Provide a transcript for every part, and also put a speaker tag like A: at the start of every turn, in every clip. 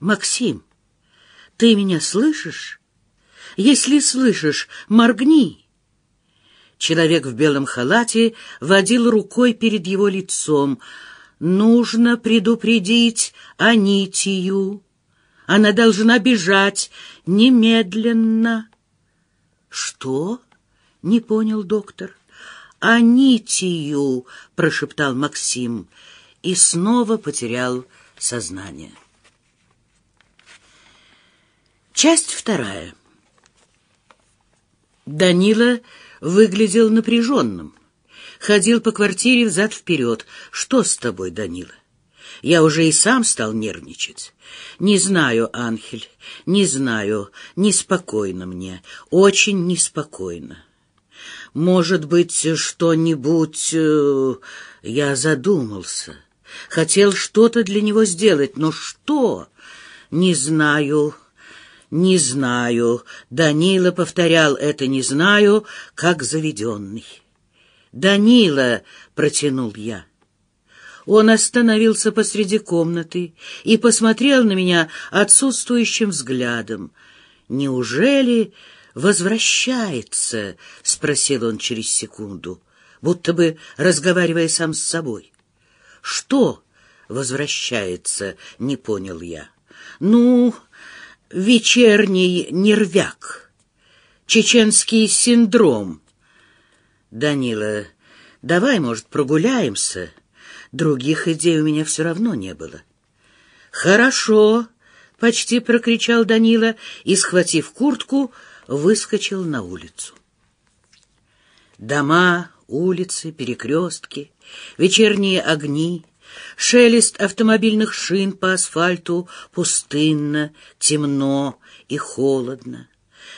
A: Максим, ты меня слышишь? Если слышишь, моргни. Человек в белом халате водил рукой перед его лицом. Нужно предупредить Анитию. Она должна бежать немедленно. Что? Не понял доктор. Анитию, прошептал Максим и снова потерял сознание. Часть вторая. Данила выглядел напряженным. Ходил по квартире взад-вперед. «Что с тобой, Данила?» Я уже и сам стал нервничать. Не знаю, Анхель, не знаю, неспокойно мне, очень неспокойно. Может быть, что-нибудь... Э, я задумался. Хотел что-то для него сделать, но что? Не знаю, не знаю. Данила повторял это «не знаю», как заведенный. «Данила!» — протянул я. Он остановился посреди комнаты и посмотрел на меня отсутствующим взглядом. «Неужели возвращается?» — спросил он через секунду, будто бы разговаривая сам с собой. «Что возвращается?» — не понял я. «Ну, вечерний нервяк, чеченский синдром». «Данила, давай, может, прогуляемся?» Других идей у меня все равно не было. «Хорошо!» — почти прокричал Данила и, схватив куртку, выскочил на улицу. Дома, улицы, перекрестки, вечерние огни, шелест автомобильных шин по асфальту пустынно, темно и холодно.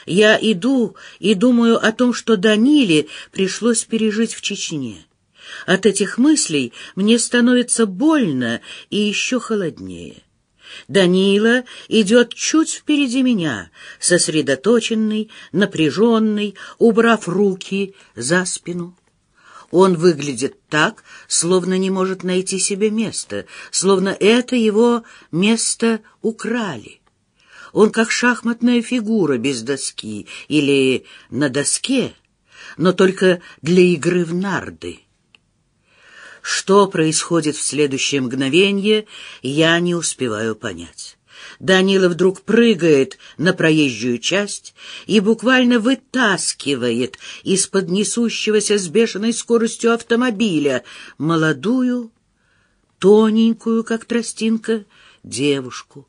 A: Я иду и думаю о том, что Даниле пришлось пережить в Чечне. От этих мыслей мне становится больно и еще холоднее. Данила идет чуть впереди меня, сосредоточенный, напряженный, убрав руки за спину. Он выглядит так, словно не может найти себе места, словно это его место украли. Он как шахматная фигура без доски или на доске, но только для игры в нарды. Что происходит в следующее мгновение, я не успеваю понять. Данила вдруг прыгает на проезжую часть и буквально вытаскивает из-под несущегося с бешеной скоростью автомобиля молодую, тоненькую, как тростинка, девушку.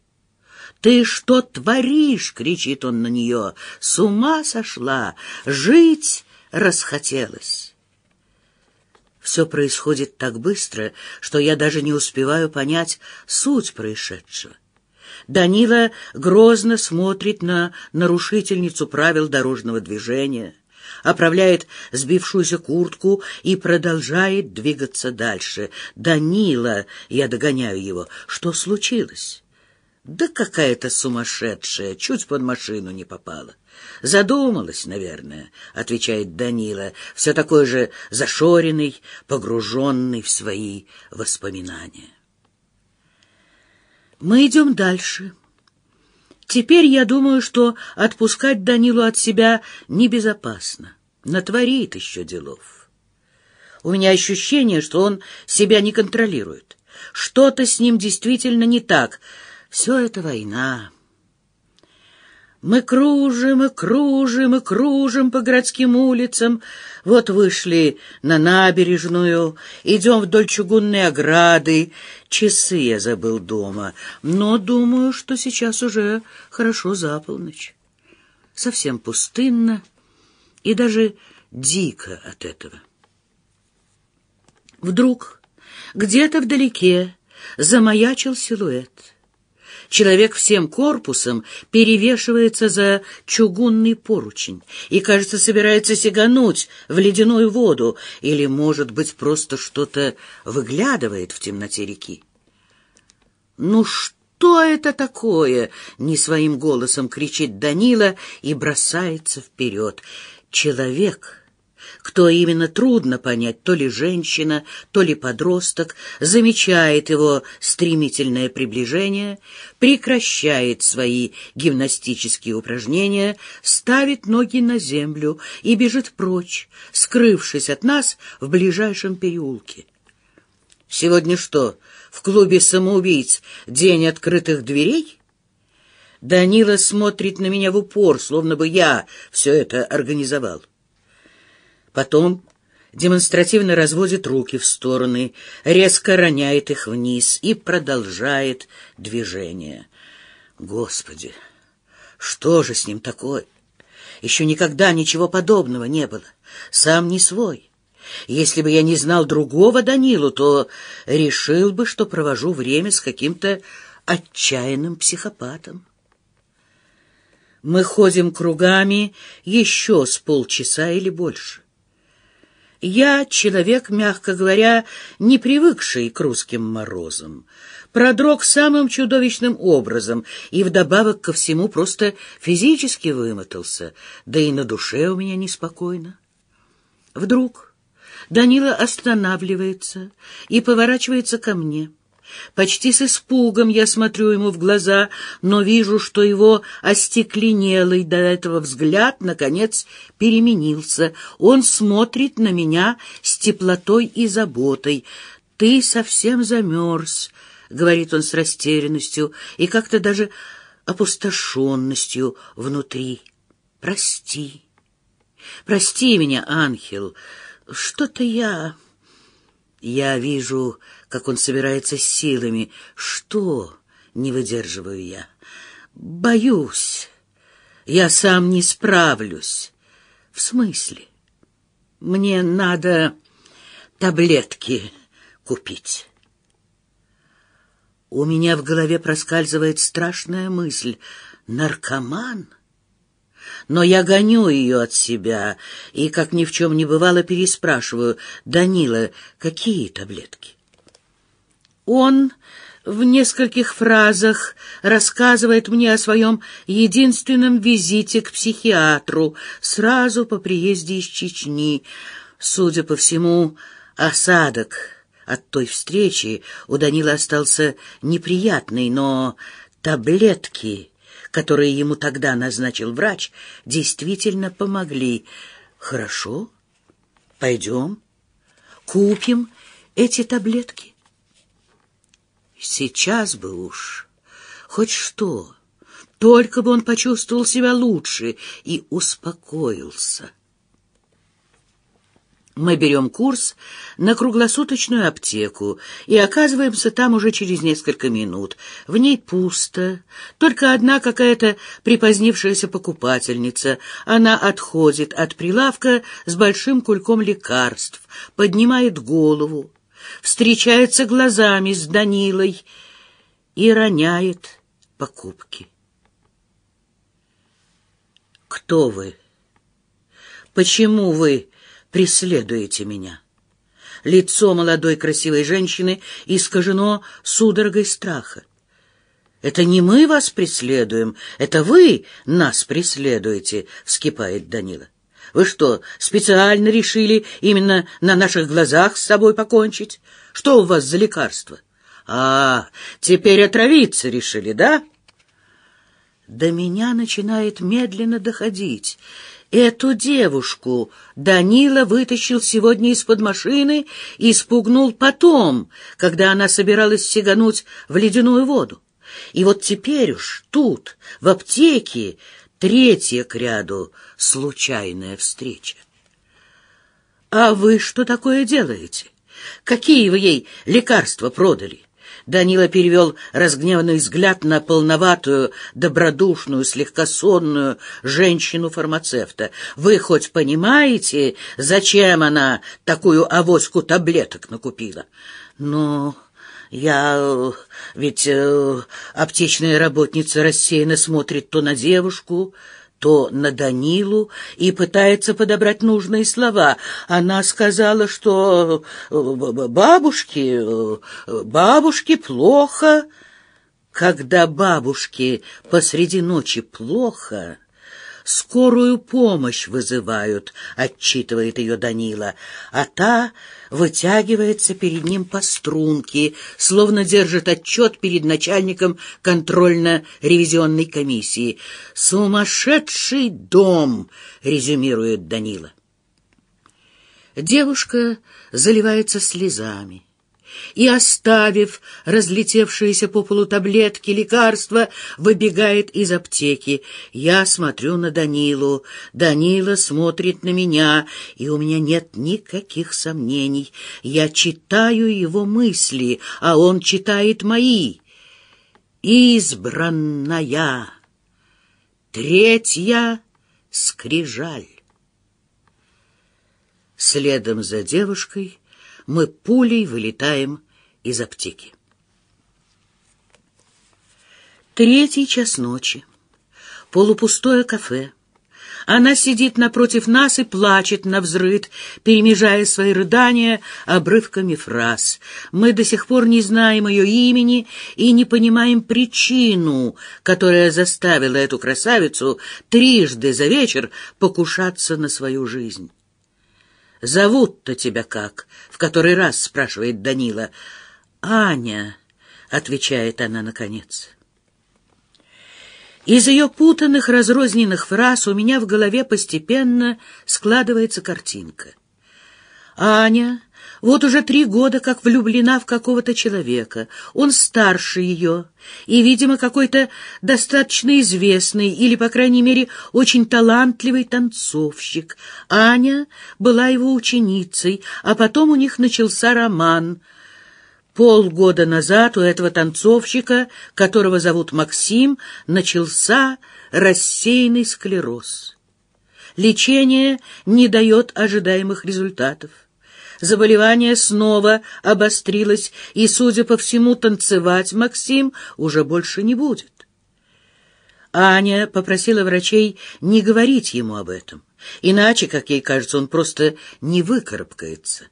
A: «Ты что творишь?» — кричит он на нее. «С ума сошла! Жить расхотелось!» Все происходит так быстро, что я даже не успеваю понять суть происшедшего. Данила грозно смотрит на нарушительницу правил дорожного движения, оправляет сбившуюся куртку и продолжает двигаться дальше. «Данила!» — я догоняю его. «Что случилось?» «Да какая-то сумасшедшая, чуть под машину не попала». «Задумалась, наверное», — отвечает Данила, все такой же зашоренный, погруженный в свои воспоминания. Мы идем дальше. Теперь я думаю, что отпускать Данилу от себя небезопасно. Натворит еще делов. У меня ощущение, что он себя не контролирует. Что-то с ним действительно не так. Все это война. Мы кружим и кружим и кружим по городским улицам. Вот вышли на набережную, идем вдоль чугунной ограды. Часы я забыл дома, но думаю, что сейчас уже хорошо за полночь. Совсем пустынно и даже дико от этого. Вдруг где-то вдалеке замаячил силуэт — Человек всем корпусом перевешивается за чугунный поручень и, кажется, собирается сигануть в ледяную воду или, может быть, просто что-то выглядывает в темноте реки. «Ну что это такое?» — не своим голосом кричит Данила и бросается вперед. Человек Кто именно, трудно понять, то ли женщина, то ли подросток, замечает его стремительное приближение, прекращает свои гимнастические упражнения, ставит ноги на землю и бежит прочь, скрывшись от нас в ближайшем переулке. Сегодня что, в клубе самоубийц день открытых дверей? Данила смотрит на меня в упор, словно бы я все это организовал. Потом демонстративно разводит руки в стороны, резко роняет их вниз и продолжает движение. Господи, что же с ним такое? Еще никогда ничего подобного не было. Сам не свой. Если бы я не знал другого Данилу, то решил бы, что провожу время с каким-то отчаянным психопатом. Мы ходим кругами еще с полчаса или больше. Я человек, мягко говоря, не привыкший к русским морозам, продрог самым чудовищным образом и вдобавок ко всему просто физически вымотался, да и на душе у меня неспокойно. Вдруг Данила останавливается и поворачивается ко мне. Почти с испугом я смотрю ему в глаза, но вижу, что его остекленелый до этого взгляд, наконец, переменился. Он смотрит на меня с теплотой и заботой. «Ты совсем замерз», — говорит он с растерянностью и как-то даже опустошенностью внутри. «Прости, прости меня, ангел, что-то я...» Я вижу, как он собирается с силами. Что? Не выдерживаю я. Боюсь. Я сам не справлюсь. В смысле? Мне надо таблетки купить. У меня в голове проскальзывает страшная мысль. Наркоман? — но я гоню ее от себя и, как ни в чем не бывало, переспрашиваю, «Данила, какие таблетки?» Он в нескольких фразах рассказывает мне о своем единственном визите к психиатру сразу по приезде из Чечни. Судя по всему, осадок от той встречи у Данила остался неприятный, но таблетки которые ему тогда назначил врач, действительно помогли. Хорошо, пойдем, купим эти таблетки. Сейчас бы уж хоть что, только бы он почувствовал себя лучше и успокоился. Мы берем курс на круглосуточную аптеку и оказываемся там уже через несколько минут. В ней пусто, только одна какая-то припозднившаяся покупательница. Она отходит от прилавка с большим кульком лекарств, поднимает голову, встречается глазами с Данилой и роняет покупки. «Кто вы? Почему вы?» Преследуете меня. Лицо молодой красивой женщины искажено судорогой страха. «Это не мы вас преследуем, это вы нас преследуете», — вскипает Данила. «Вы что, специально решили именно на наших глазах с собой покончить? Что у вас за лекарство?» «А, теперь отравиться решили, да?» До меня начинает медленно доходить. Эту девушку Данила вытащил сегодня из-под машины и спугнул потом, когда она собиралась сигануть в ледяную воду. И вот теперь уж тут, в аптеке, третья к ряду случайная встреча. «А вы что такое делаете? Какие вы ей лекарства продали?» Данила перевел разгневанный взгляд на полноватую, добродушную, слегка сонную женщину-фармацевта. «Вы хоть понимаете, зачем она такую авоську таблеток накупила?» «Ну...» Я... Ведь э, аптечная работница рассеянно смотрит то на девушку, то на Данилу и пытается подобрать нужные слова. Она сказала, что э, бабушке, э, бабушке плохо. Когда бабушке посреди ночи плохо, скорую помощь вызывают, — отчитывает ее Данила, а та вытягивается перед ним по струнке, словно держит отчет перед начальником контрольно-ревизионной комиссии. «Сумасшедший дом!» — резюмирует Данила. Девушка заливается слезами и, оставив разлетевшиеся по полу таблетки лекарства, выбегает из аптеки. Я смотрю на Данилу, Данила смотрит на меня, и у меня нет никаких сомнений. Я читаю его мысли, а он читает мои. Избранная, третья скрижаль. Следом за девушкой мы пулей вылетаем из аптеки. Третий час ночи. Полупустое кафе. Она сидит напротив нас и плачет на взрыд, перемежая свои рыдания обрывками фраз. Мы до сих пор не знаем ее имени и не понимаем причину, которая заставила эту красавицу трижды за вечер покушаться на свою жизнь. «Зовут-то тебя как?» — в который раз спрашивает Данила. «Аня», — отвечает она наконец. Из ее путанных, разрозненных фраз у меня в голове постепенно складывается картинка. Аня вот уже три года как влюблена в какого-то человека. Он старше ее и, видимо, какой-то достаточно известный или, по крайней мере, очень талантливый танцовщик. Аня была его ученицей, а потом у них начался роман. Полгода назад у этого танцовщика, которого зовут Максим, начался рассеянный склероз. Лечение не дает ожидаемых результатов. Заболевание снова обострилось, и, судя по всему, танцевать Максим уже больше не будет. Аня попросила врачей не говорить ему об этом, иначе, как ей кажется, он просто не выкарабкается.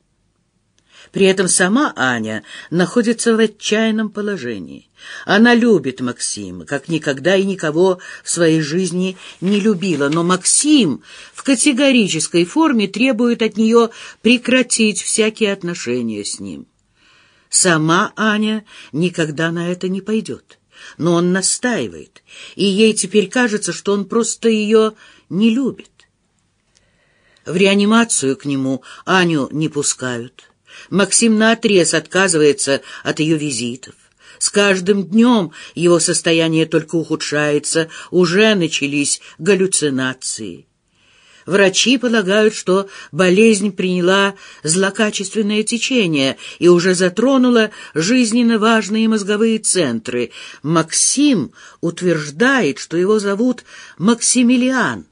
A: При этом сама Аня находится в отчаянном положении. Она любит Максима, как никогда и никого в своей жизни не любила, но Максим в категорической форме требует от нее прекратить всякие отношения с ним. Сама Аня никогда на это не пойдет, но он настаивает, и ей теперь кажется, что он просто ее не любит. В реанимацию к нему Аню не пускают. Максим наотрез отказывается от ее визитов. С каждым днем его состояние только ухудшается, уже начались галлюцинации. Врачи полагают, что болезнь приняла злокачественное течение и уже затронула жизненно важные мозговые центры. Максим утверждает, что его зовут Максимилиан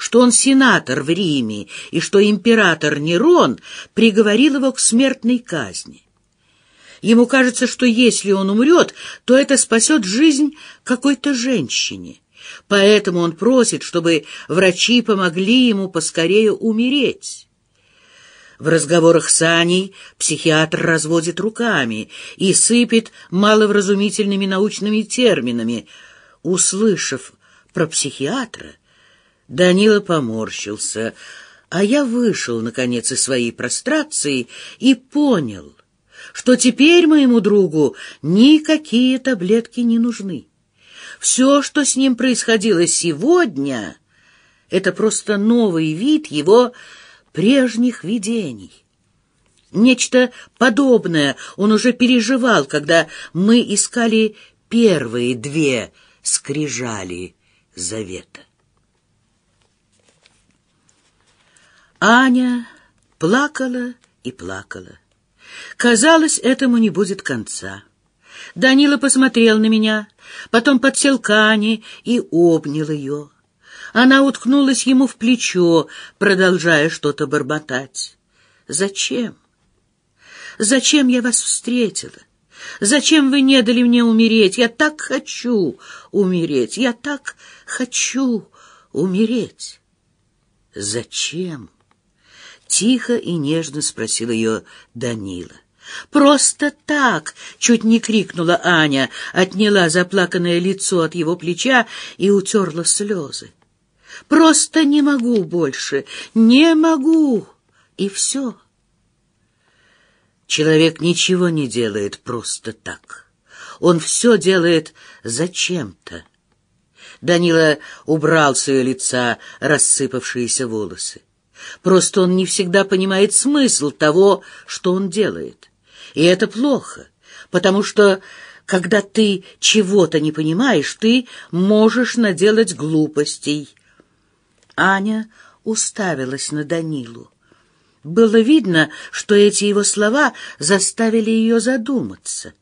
A: что он сенатор в Риме и что император Нерон приговорил его к смертной казни. Ему кажется, что если он умрет, то это спасет жизнь какой-то женщине. Поэтому он просит, чтобы врачи помогли ему поскорее умереть. В разговорах с Аней психиатр разводит руками и сыпет маловразумительными научными терминами. Услышав про психиатра, Данила поморщился, а я вышел, наконец, из своей прострации и понял, что теперь моему другу никакие таблетки не нужны. Все, что с ним происходило сегодня, это просто новый вид его прежних видений. Нечто подобное он уже переживал, когда мы искали первые две скрижали завета. Аня плакала и плакала. Казалось, этому не будет конца. Данила посмотрел на меня, потом подсел к Ане и обнял ее. Она уткнулась ему в плечо, продолжая что-то бормотать. «Зачем? Зачем я вас встретила? Зачем вы не дали мне умереть? Я так хочу умереть, я так хочу умереть. Зачем?» Тихо и нежно спросил ее Данила. «Просто так!» — чуть не крикнула Аня, отняла заплаканное лицо от его плеча и утерла слезы. Просто не могу больше, не могу, и все. Человек ничего не делает просто так. Он все делает зачем-то. Данила убрал с ее лица рассыпавшиеся волосы. Просто он не всегда понимает смысл того, что он делает. И это плохо, потому что, когда ты чего-то не понимаешь, ты можешь наделать глупостей. Аня уставилась на Данилу. Было видно, что эти его слова заставили ее задуматься.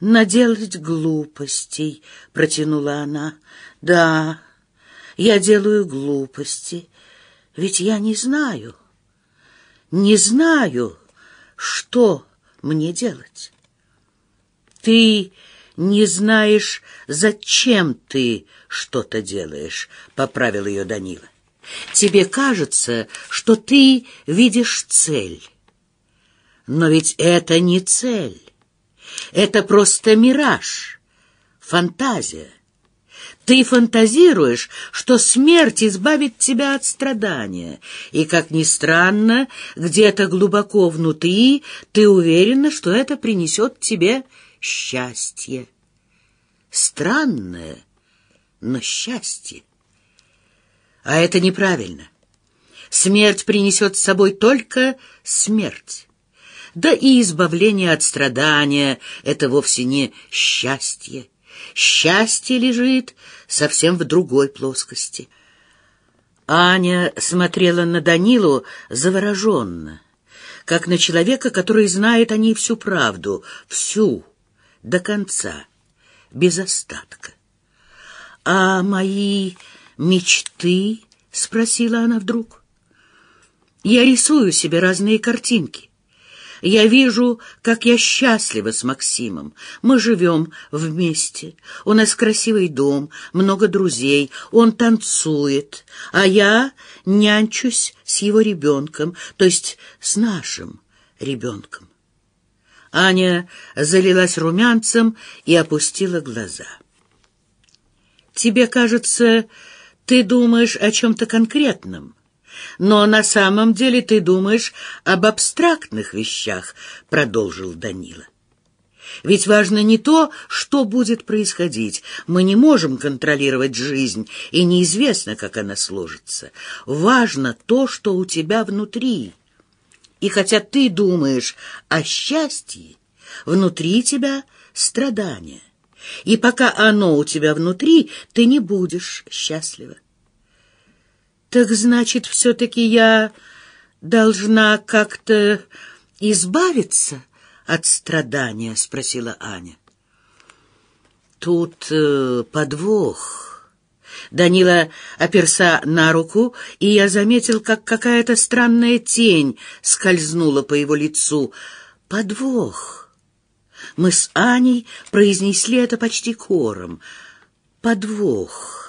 A: «Наделать глупостей», — протянула она. «Да, я делаю глупости, ведь я не знаю, не знаю, что мне делать. Ты не знаешь, зачем ты что-то делаешь», — поправил ее Данила. Тебе кажется, что ты видишь цель. Но ведь это не цель. Это просто мираж, фантазия. Ты фантазируешь, что смерть избавит тебя от страдания, и, как ни странно, где-то глубоко внутри ты уверена, что это принесет тебе счастье. Странное, но счастье. А это неправильно. Смерть принесет с собой только смерть. Да и избавление от страдания — это вовсе не счастье. Счастье лежит совсем в другой плоскости. Аня смотрела на Данилу завороженно, как на человека, который знает о ней всю правду, всю, до конца, без остатка. А мои «Мечты?» — спросила она вдруг. «Я рисую себе разные картинки. Я вижу, как я счастлива с Максимом. Мы живем вместе. У нас красивый дом, много друзей. Он танцует, а я нянчусь с его ребенком, то есть с нашим ребенком». Аня залилась румянцем и опустила глаза. «Тебе кажется, ты думаешь о чем-то конкретном, но на самом деле ты думаешь об абстрактных вещах, — продолжил Данила. Ведь важно не то, что будет происходить. Мы не можем контролировать жизнь, и неизвестно, как она сложится. Важно то, что у тебя внутри. И хотя ты думаешь о счастье, внутри тебя страдания и пока оно у тебя внутри, ты не будешь счастлива. Так значит, все-таки я должна как-то избавиться от страдания, спросила Аня. Тут э, подвох. Данила оперся на руку, и я заметил, как какая-то странная тень скользнула по его лицу. Подвох. Мы с Аней произнесли это почти хором. Подвох.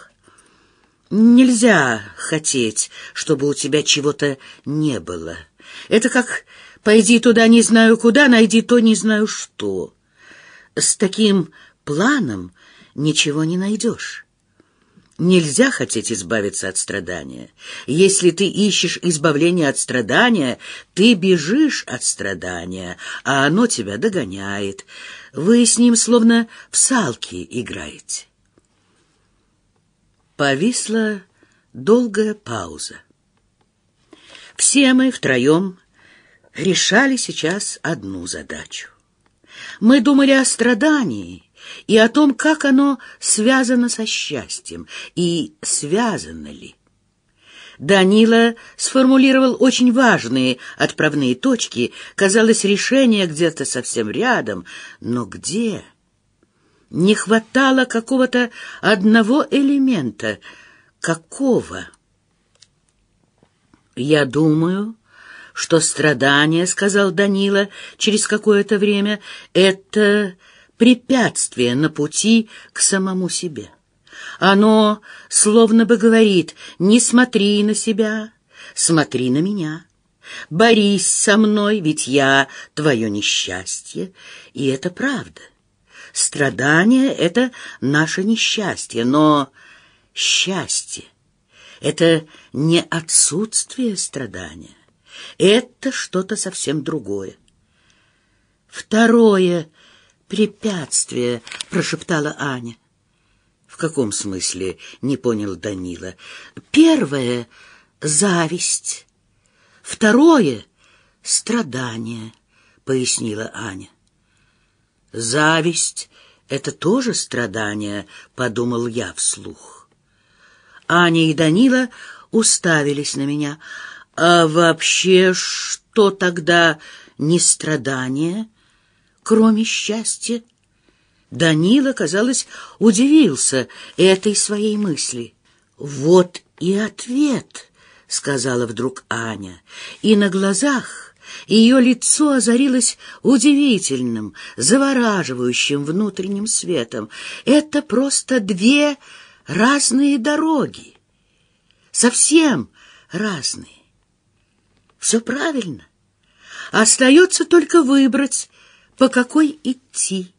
A: Нельзя хотеть, чтобы у тебя чего-то не было. Это как «пойди туда не знаю куда, найди то не знаю что». С таким планом ничего не найдешь. Нельзя хотеть избавиться от страдания. Если ты ищешь избавления от страдания, ты бежишь от страдания, а оно тебя догоняет. Вы с ним словно в салки играете. Повисла долгая пауза. Все мы втроем решали сейчас одну задачу. Мы думали о страдании, и о том, как оно связано со счастьем, и связано ли. Данила сформулировал очень важные отправные точки. Казалось, решение где-то совсем рядом. Но где? Не хватало какого-то одного элемента. Какого? «Я думаю, что страдание, — сказал Данила через какое-то время, — это препятствие на пути к самому себе. Оно словно бы говорит «не смотри на себя, смотри на меня». Борись со мной, ведь я твое несчастье. И это правда. Страдание — это наше несчастье, но счастье Это не отсутствие страдания. Это что-то совсем другое. Второе препятствие, прошептала Аня. В каком смысле, не понял Данила. Первое — зависть. Второе — страдание, пояснила Аня. Зависть — это тоже страдание, подумал я вслух. Аня и Данила уставились на меня. А вообще, что тогда не страдание, кроме счастья? Данила, казалось, удивился этой своей мысли. «Вот и ответ», — сказала вдруг Аня, и на глазах ее лицо озарилось удивительным, завораживающим внутренним светом. «Это просто две разные дороги, совсем разные. Все правильно. Остается только выбрать, по какой идти».